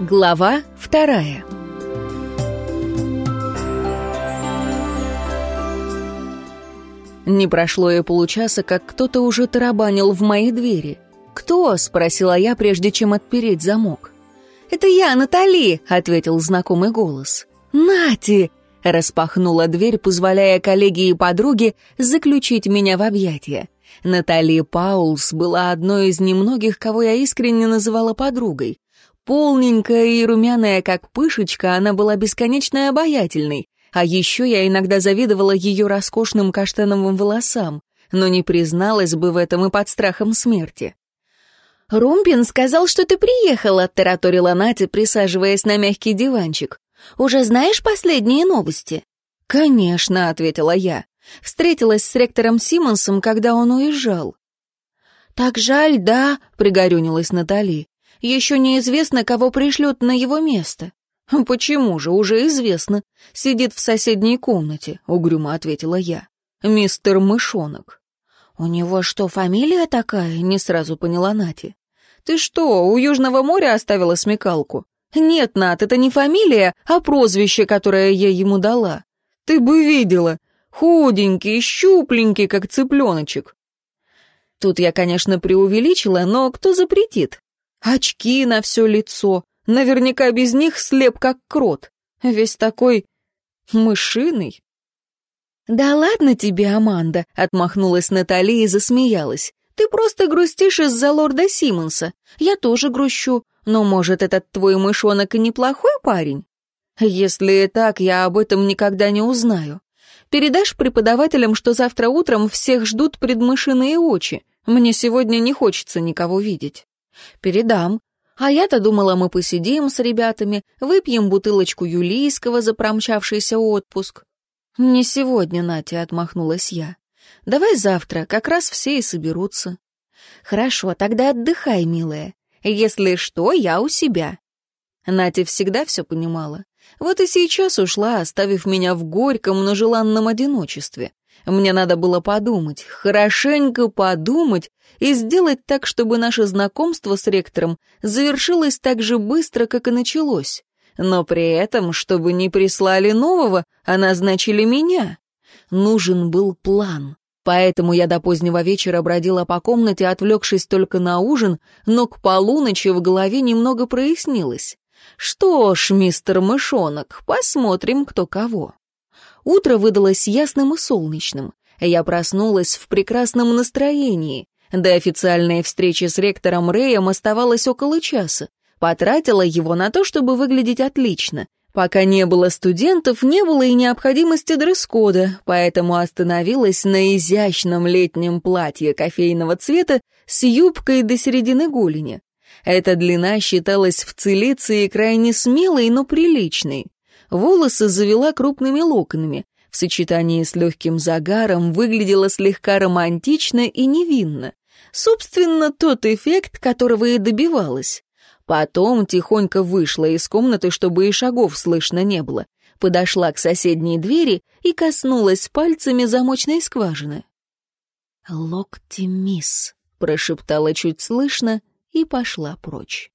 Глава вторая Не прошло и получаса, как кто-то уже тарабанил в мои двери. «Кто?» — спросила я, прежде чем отпереть замок. «Это я, Натали!» — ответил знакомый голос. «Нати!» — распахнула дверь, позволяя коллеге и подруге заключить меня в объятия. Натали Паулс была одной из немногих, кого я искренне называла подругой. Полненькая и румяная, как пышечка, она была бесконечно обаятельной. А еще я иногда завидовала ее роскошным каштановым волосам, но не призналась бы в этом и под страхом смерти. «Румпин сказал, что ты приехала», — тараторила Натя, присаживаясь на мягкий диванчик. «Уже знаешь последние новости?» «Конечно», — ответила я. Встретилась с ректором Симмонсом, когда он уезжал. «Так жаль, да», — пригорюнилась Натали. «Еще неизвестно, кого пришлют на его место». «Почему же? Уже известно. Сидит в соседней комнате», — угрюмо ответила я. «Мистер Мышонок». «У него что, фамилия такая?» — не сразу поняла Нати. «Ты что, у Южного моря оставила смекалку?» «Нет, Нат, это не фамилия, а прозвище, которое я ему дала. Ты бы видела. Худенький, щупленький, как цыпленочек». Тут я, конечно, преувеличила, но кто запретит? Очки на все лицо, Наверняка без них слеп, как крот. Весь такой мышиный. «Да ладно тебе, Аманда», — отмахнулась Натали и засмеялась. «Ты просто грустишь из-за лорда Симмонса. Я тоже грущу. Но, может, этот твой мышонок и неплохой парень? Если так, я об этом никогда не узнаю. Передашь преподавателям, что завтра утром всех ждут предмышиные очи. Мне сегодня не хочется никого видеть». «Передам. А я-то думала, мы посидим с ребятами, выпьем бутылочку юлийского за промчавшийся отпуск. Не сегодня, Натя, отмахнулась я. Давай завтра, как раз все и соберутся. Хорошо, тогда отдыхай, милая. Если что, я у себя. Натя всегда все понимала. Вот и сейчас ушла, оставив меня в горьком, но желанном одиночестве. Мне надо было подумать, хорошенько подумать и сделать так, чтобы наше знакомство с ректором завершилось так же быстро, как и началось. Но при этом, чтобы не прислали нового, а назначили меня. Нужен был план. Поэтому я до позднего вечера бродила по комнате, отвлекшись только на ужин, но к полуночи в голове немного прояснилось. Что ж, мистер Мышонок, посмотрим, кто кого. Утро выдалось ясным и солнечным. Я проснулась в прекрасном настроении. До официальной встречи с ректором Рэем оставалось около часа. Потратила его на то, чтобы выглядеть отлично. Пока не было студентов, не было и необходимости дресс-кода, поэтому остановилась на изящном летнем платье кофейного цвета с юбкой до середины голени. Эта длина считалась в Цилиции крайне смелой, но приличной. Волосы завела крупными локонами. В сочетании с легким загаром выглядела слегка романтично и невинно. Собственно, тот эффект, которого и добивалась. Потом тихонько вышла из комнаты, чтобы и шагов слышно не было. Подошла к соседней двери и коснулась пальцами замочной скважины. «Локти, мисс», — прошептала чуть слышно и пошла прочь.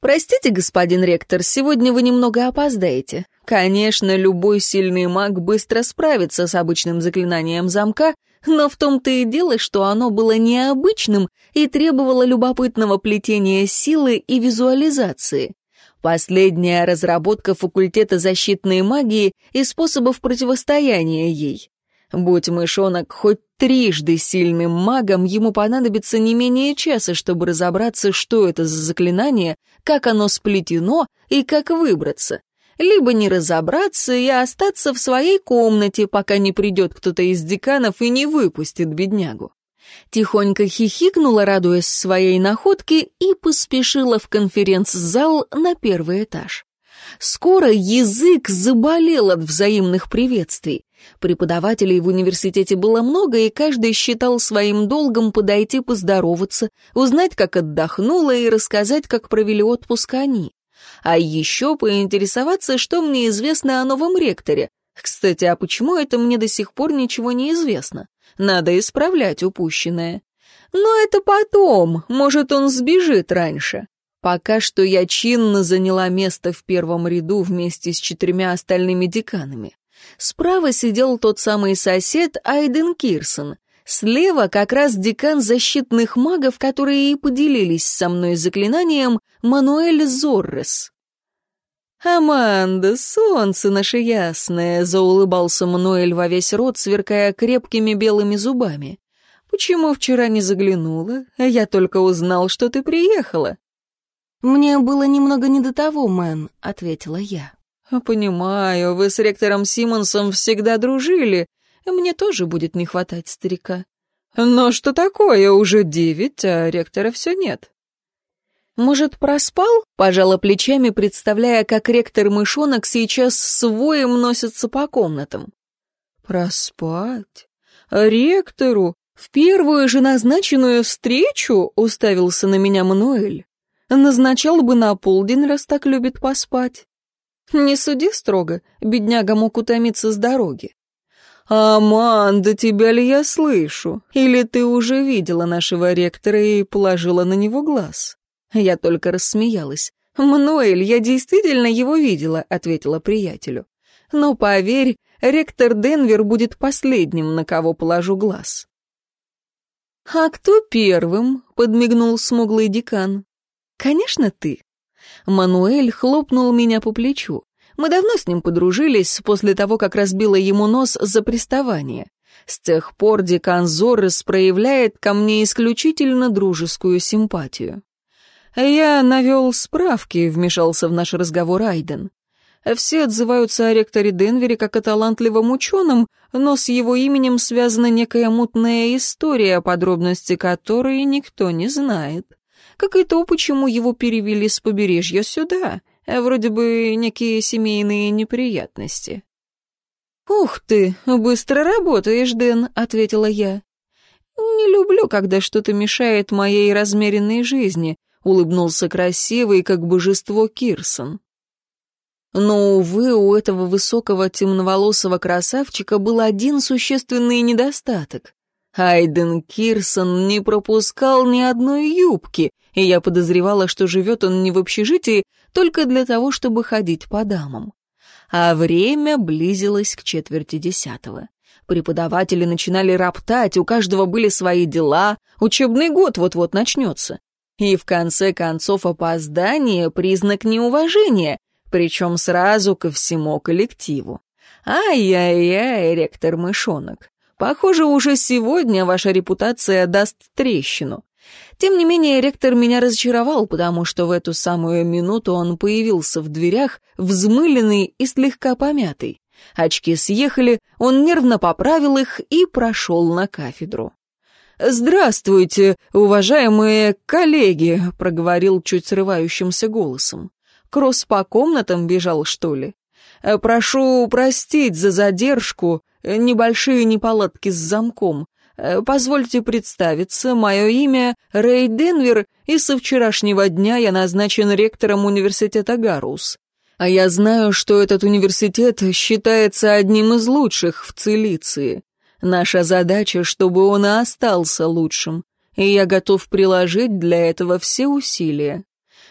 «Простите, господин ректор, сегодня вы немного опоздаете. Конечно, любой сильный маг быстро справится с обычным заклинанием замка, но в том-то и дело, что оно было необычным и требовало любопытного плетения силы и визуализации. Последняя разработка факультета защитной магии и способов противостояния ей. Будь мышонок хоть трижды сильным магом, ему понадобится не менее часа, чтобы разобраться, что это за заклинание, как оно сплетено и как выбраться либо не разобраться и остаться в своей комнате, пока не придет кто-то из деканов и не выпустит беднягу. Тихонько хихикнула, радуясь своей находке, и поспешила в конференц-зал на первый этаж. Скоро язык заболел от взаимных приветствий. Преподавателей в университете было много, и каждый считал своим долгом подойти поздороваться, узнать, как отдохнула, и рассказать, как провели отпуск они а еще поинтересоваться, что мне известно о новом ректоре. Кстати, а почему это мне до сих пор ничего не известно? Надо исправлять упущенное. Но это потом, может, он сбежит раньше. Пока что я чинно заняла место в первом ряду вместе с четырьмя остальными деканами. Справа сидел тот самый сосед Айден Кирсон. Слева как раз декан защитных магов, которые и поделились со мной заклинанием Мануэль Зоррес. «Аманда, солнце наше ясное!» — заулыбался Мануэль во весь рот, сверкая крепкими белыми зубами. «Почему вчера не заглянула? Я только узнал, что ты приехала». «Мне было немного не до того, Мэн», — ответила я. «Понимаю, вы с ректором Симмонсом всегда дружили. Мне тоже будет не хватать старика. Но что такое, уже девять, а ректора все нет». «Может, проспал?» — пожала плечами, представляя, как ректор-мышонок сейчас с воем носится по комнатам. «Проспать? Ректору? В первую же назначенную встречу?» — уставился на меня Мануэль. «Назначал бы на полдень, раз так любит поспать». «Не суди строго, бедняга мог утомиться с дороги». «Аманда, тебя ли я слышу? Или ты уже видела нашего ректора и положила на него глаз?» Я только рассмеялась. «Мануэль, я действительно его видела», — ответила приятелю. «Но поверь, ректор Денвер будет последним, на кого положу глаз». «А кто первым?» — подмигнул смуглый декан. «Конечно, ты». Мануэль хлопнул меня по плечу. Мы давно с ним подружились после того, как разбила ему нос за приставание. С тех пор декан Зоррес проявляет ко мне исключительно дружескую симпатию. «Я навел справки», — вмешался в наш разговор Айден. «Все отзываются о ректоре Денвере как о талантливом ученом, но с его именем связана некая мутная история, подробности которой никто не знает. Как и то, почему его перевели с побережья сюда. Вроде бы некие семейные неприятности». «Ух ты, быстро работаешь, Дэн», — ответила я. «Не люблю, когда что-то мешает моей размеренной жизни», — улыбнулся красивый, как божество Кирсон. Но, увы, у этого высокого темноволосого красавчика был один существенный недостаток. Айден Кирсон не пропускал ни одной юбки, и я подозревала, что живет он не в общежитии только для того, чтобы ходить по дамам. А время близилось к четверти десятого. Преподаватели начинали роптать, у каждого были свои дела, учебный год вот-вот начнется. И в конце концов опоздание — признак неуважения, причем сразу ко всему коллективу. Ай-яй-яй, ректор Мышонок. Похоже, уже сегодня ваша репутация даст трещину. Тем не менее, ректор меня разочаровал, потому что в эту самую минуту он появился в дверях, взмыленный и слегка помятый. Очки съехали, он нервно поправил их и прошел на кафедру. «Здравствуйте, уважаемые коллеги», — проговорил чуть срывающимся голосом. «Кросс по комнатам бежал, что ли? Прошу простить за задержку, небольшие неполадки с замком. Позвольте представиться, мое имя Рэй Денвер, и со вчерашнего дня я назначен ректором университета Гарус. А я знаю, что этот университет считается одним из лучших в Цилиции. Наша задача, чтобы он и остался лучшим, и я готов приложить для этого все усилия.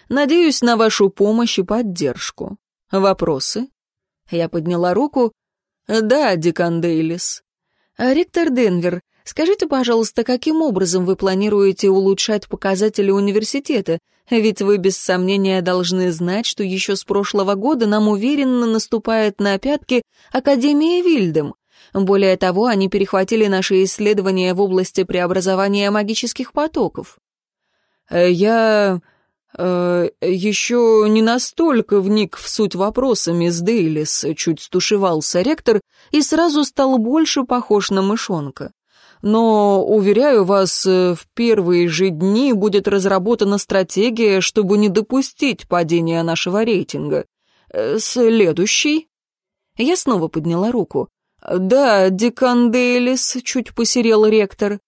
Надеюсь на вашу помощь и поддержку. Вопросы?» Я подняла руку. «Да, Декан Дейлис». «Ректор Денвер, скажите, пожалуйста, каким образом вы планируете улучшать показатели университета? Ведь вы без сомнения должны знать, что еще с прошлого года нам уверенно наступает на пятки Академия Вильдем. Более того, они перехватили наши исследования в области преобразования магических потоков. Э, я э, еще не настолько вник в суть вопроса, мисс Дейлис, чуть стушевался ректор и сразу стал больше похож на мышонка. Но, уверяю вас, в первые же дни будет разработана стратегия, чтобы не допустить падения нашего рейтинга. Э, следующий. Я снова подняла руку. «Да, декан Дейлис», — чуть посерел ректор.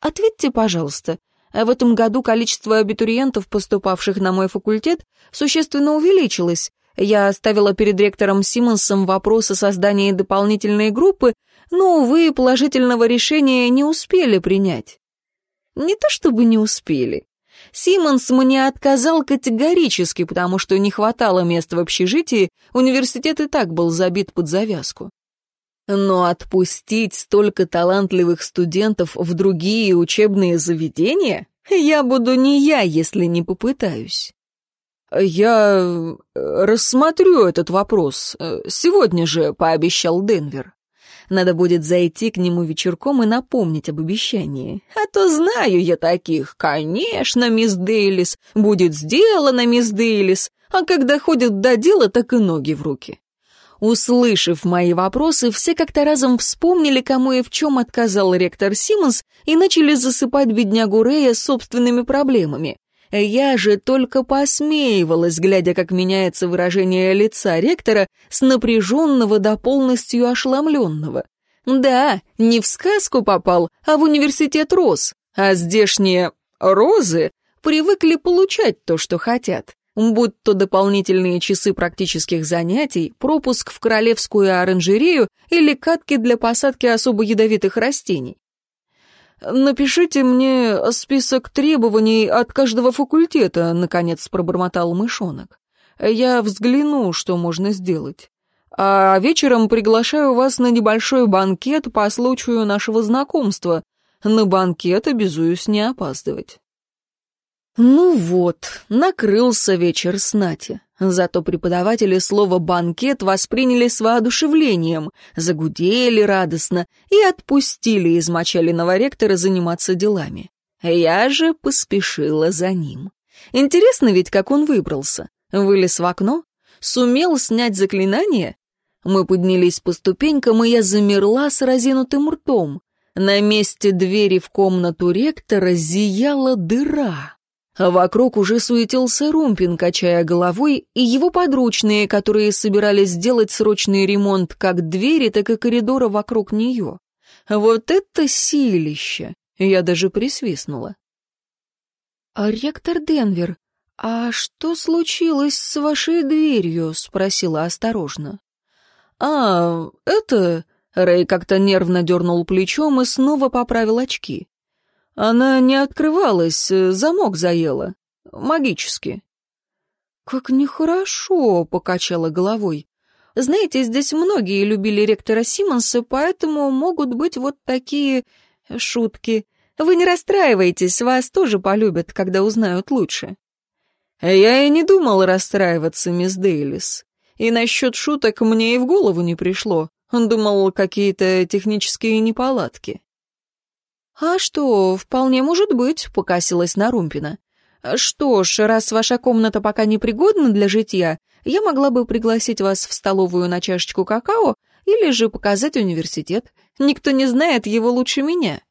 «Ответьте, пожалуйста, в этом году количество абитуриентов, поступавших на мой факультет, существенно увеличилось. Я оставила перед ректором Симмонсом вопрос о создании дополнительной группы, но, увы, положительного решения не успели принять». «Не то чтобы не успели. Симмонс мне отказал категорически, потому что не хватало мест в общежитии, университет и так был забит под завязку. Но отпустить столько талантливых студентов в другие учебные заведения я буду не я, если не попытаюсь. «Я э, рассмотрю этот вопрос. Э, сегодня же», — пообещал Денвер. Надо будет зайти к нему вечерком и напомнить об обещании. А то знаю я таких. Конечно, мисс Дейлис. Будет сделано, мисс Дейлис. А когда ходят до дела, так и ноги в руки. Услышав мои вопросы, все как-то разом вспомнили, кому и в чем отказал ректор Симмонс, и начали засыпать беднягу Рея собственными проблемами. Я же только посмеивалась, глядя, как меняется выражение лица ректора с напряженного до полностью ошеломленного. Да, не в сказку попал, а в университет роз, а здешние розы привыкли получать то, что хотят будь то дополнительные часы практических занятий, пропуск в королевскую оранжерею или катки для посадки особо ядовитых растений. «Напишите мне список требований от каждого факультета», — наконец пробормотал мышонок. «Я взгляну, что можно сделать. А вечером приглашаю вас на небольшой банкет по случаю нашего знакомства. На банкет обязуюсь не опаздывать». Ну вот, накрылся вечер с Нати. Зато преподаватели слово «банкет» восприняли с воодушевлением, загудели радостно и отпустили измочаленного ректора заниматься делами. Я же поспешила за ним. Интересно ведь, как он выбрался. Вылез в окно? Сумел снять заклинание? Мы поднялись по ступенькам, и я замерла с разинутым ртом. На месте двери в комнату ректора зияла дыра. Вокруг уже суетился Румпин, качая головой, и его подручные, которые собирались сделать срочный ремонт как двери, так и коридора вокруг нее. Вот это силище! Я даже присвистнула. «А ректор Денвер, а что случилось с вашей дверью?» — спросила осторожно. «А, это...» — Рэй как-то нервно дернул плечом и снова поправил очки. Она не открывалась, э, замок заела. Магически. «Как нехорошо», — покачала головой. «Знаете, здесь многие любили ректора Симмонса, поэтому могут быть вот такие шутки. Вы не расстраивайтесь, вас тоже полюбят, когда узнают лучше». «Я и не думал расстраиваться, мисс Дейлис. И насчет шуток мне и в голову не пришло. Он думал, какие-то технические неполадки». «А что, вполне может быть», — покасилась Нарумпина. «Что ж, раз ваша комната пока непригодна для житья, я могла бы пригласить вас в столовую на чашечку какао или же показать университет. Никто не знает его лучше меня».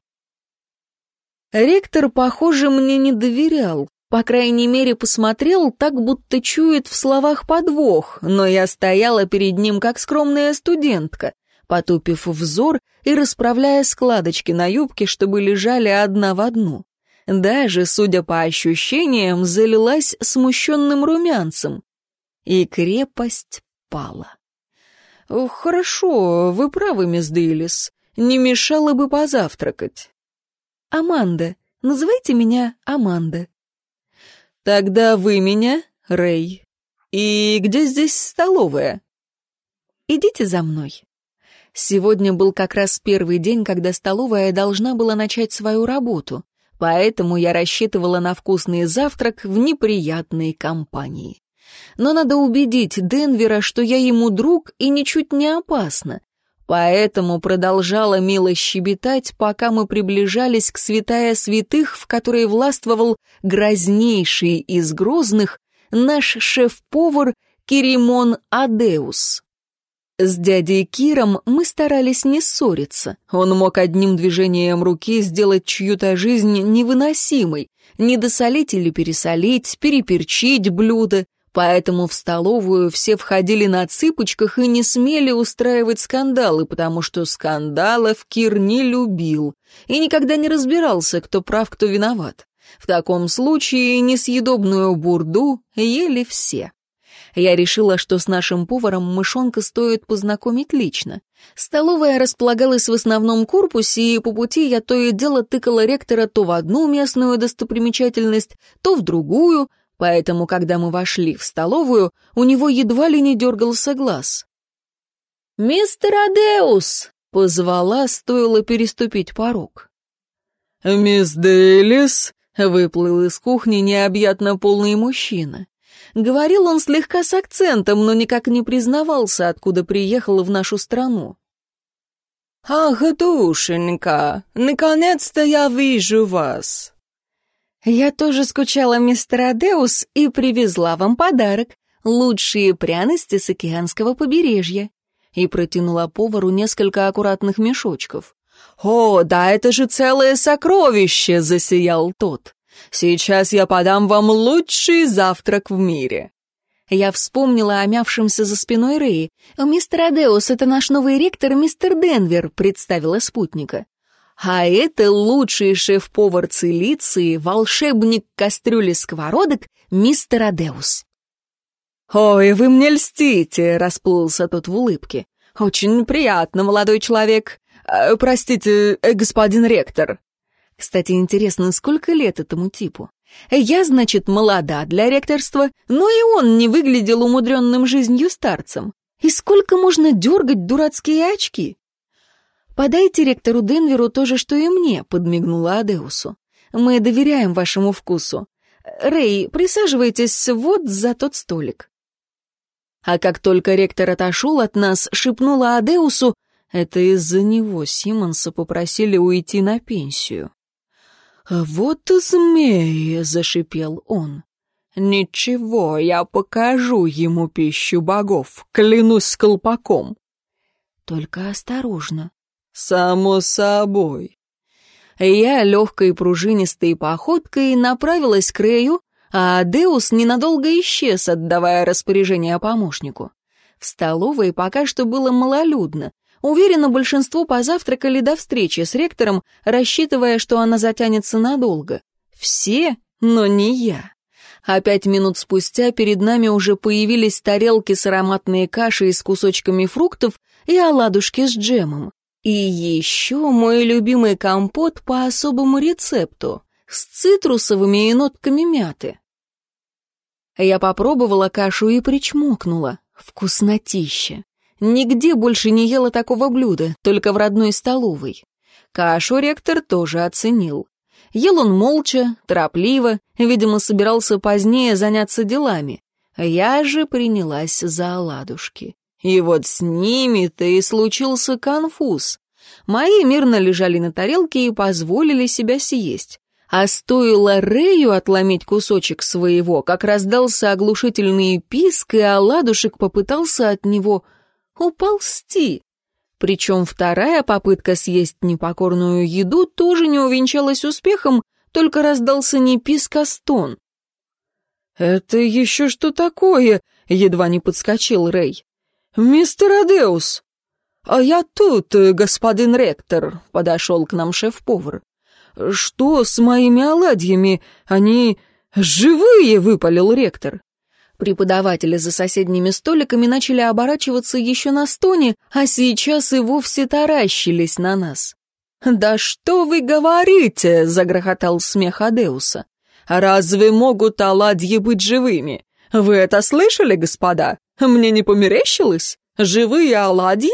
Ректор, похоже, мне не доверял. По крайней мере, посмотрел так, будто чует в словах подвох, но я стояла перед ним как скромная студентка, потупив взор и расправляя складочки на юбке, чтобы лежали одна в одну. Даже, судя по ощущениям, залилась смущенным румянцем. И крепость пала. «Хорошо, вы правы, мисс Дейлис. Не мешало бы позавтракать». «Аманда. Называйте меня Аманда». «Тогда вы меня, Рэй. И где здесь столовая?» «Идите за мной». Сегодня был как раз первый день, когда столовая должна была начать свою работу, поэтому я рассчитывала на вкусный завтрак в неприятной компании. Но надо убедить Денвера, что я ему друг и ничуть не опасна. Поэтому продолжала мило щебетать, пока мы приближались к святая святых, в которой властвовал грознейший из грозных наш шеф-повар Киримон Адеус. С дядей Киром мы старались не ссориться. Он мог одним движением руки сделать чью-то жизнь невыносимой, не досолить или пересолить, переперчить блюдо, поэтому в столовую все входили на цыпочках и не смели устраивать скандалы, потому что скандалов Кир не любил и никогда не разбирался, кто прав, кто виноват. В таком случае несъедобную бурду ели все. Я решила, что с нашим поваром мышонка стоит познакомить лично. Столовая располагалась в основном корпусе, и по пути я то и дело тыкала ректора то в одну местную достопримечательность, то в другую, поэтому, когда мы вошли в столовую, у него едва ли не дергался глаз. «Мистер Адеус!» — позвала, стоило переступить порог. «Мисс Дейлис?» — выплыл из кухни необъятно полный мужчина. Говорил он слегка с акцентом, но никак не признавался, откуда приехал в нашу страну. «Ах, душенька, наконец-то я вижу вас!» «Я тоже скучала, мистер Адеус, и привезла вам подарок. Лучшие пряности с океанского побережья». И протянула повару несколько аккуратных мешочков. «О, да это же целое сокровище!» — засиял тот. «Сейчас я подам вам лучший завтрак в мире». Я вспомнила о мявшемся за спиной Рэи. «Мистер Адеус, это наш новый ректор, мистер Денвер», — представила спутника. А это лучший шеф-повар Цилиции, волшебник кастрюли сковородок, мистер Адеус. «Ой, вы мне льстите!» — расплылся тот в улыбке. «Очень приятно, молодой человек. Э, простите, э, господин ректор». Кстати, интересно, сколько лет этому типу? Я, значит, молода для ректорства, но и он не выглядел умудренным жизнью старцем. И сколько можно дергать дурацкие очки? «Подайте ректору Денверу то же, что и мне», — подмигнула Адеусу. «Мы доверяем вашему вкусу. Рэй, присаживайтесь вот за тот столик». А как только ректор отошел от нас, шепнула Адеусу, это из-за него Симонса попросили уйти на пенсию. «Вот змеи!» — зашипел он. «Ничего, я покажу ему пищу богов, клянусь колпаком». «Только осторожно», «Само собой». Я легкой пружинистой походкой направилась к Рэю, а Деус ненадолго исчез, отдавая распоряжение помощнику. В столовой пока что было малолюдно. Уверена, большинство позавтракали до встречи с ректором, рассчитывая, что она затянется надолго. Все, но не я. А пять минут спустя перед нами уже появились тарелки с ароматной кашей с кусочками фруктов и оладушки с джемом. И еще мой любимый компот по особому рецепту, с цитрусовыми и нотками мяты. Я попробовала кашу и причмокнула. Вкуснотища. Нигде больше не ела такого блюда, только в родной столовой. Кашу ректор тоже оценил. Ел он молча, торопливо, видимо, собирался позднее заняться делами. Я же принялась за оладушки. И вот с ними-то и случился конфуз. Мои мирно лежали на тарелке и позволили себя съесть. А стоило Рэю отломить кусочек своего, как раздался оглушительный писк, и оладушек попытался от него уползти. Причем вторая попытка съесть непокорную еду тоже не увенчалась успехом, только раздался не писк, а стон. «Это еще что такое?» — едва не подскочил Рэй. «Мистер Адеус!» «А я тут, господин ректор», — подошел к нам шеф-повар. «Что с моими оладьями? Они живые!» — выпалил ректор. Преподаватели за соседними столиками начали оборачиваться еще на стоне, а сейчас и вовсе таращились на нас. «Да что вы говорите?» — загрохотал смех Адеуса. «Разве могут оладьи быть живыми? Вы это слышали, господа? Мне не померещилось? Живые оладьи?»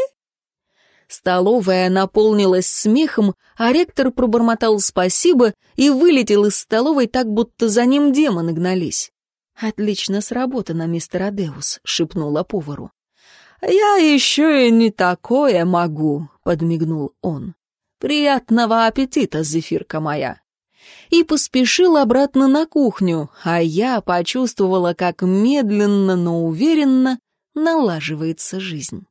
Столовая наполнилась смехом, а ректор пробормотал спасибо и вылетел из столовой так, будто за ним демоны гнались. «Отлично сработано, мистер Адеус», — шепнула повару. «Я еще и не такое могу», — подмигнул он. «Приятного аппетита, зефирка моя!» и поспешил обратно на кухню, а я почувствовала, как медленно, но уверенно налаживается жизнь.